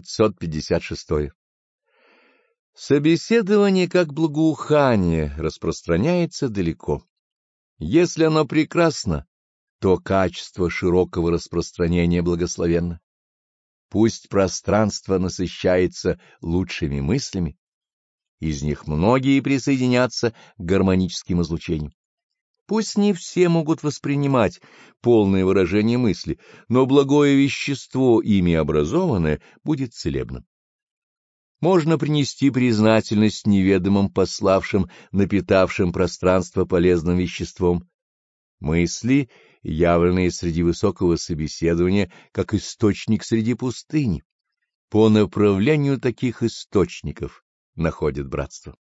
556. Собеседование как благоухание распространяется далеко. Если оно прекрасно, то качество широкого распространения благословенно. Пусть пространство насыщается лучшими мыслями, из них многие присоединятся к гармоническим излучениям. Пусть не все могут воспринимать полное выражение мысли, но благое вещество, ими образованное, будет целебным. Можно принести признательность неведомым пославшим, напитавшим пространство полезным веществом. Мысли, явленные среди высокого собеседования, как источник среди пустыни. По направлению таких источников находит братство.